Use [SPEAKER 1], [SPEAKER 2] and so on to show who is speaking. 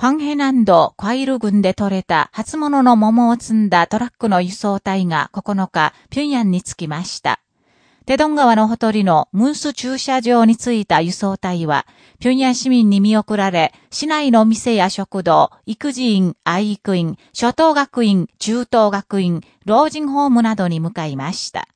[SPEAKER 1] ファンヘナンドクワイル郡で採れた初物の桃を積んだトラックの輸送隊が9日、平壌に着きました。テドン川のほとりのムース駐車場に着いた輸送隊は、平壌市民に見送られ、市内の店や食堂、育児院、愛育院、初等学院、中等学院、老人ホームなどに向かいました。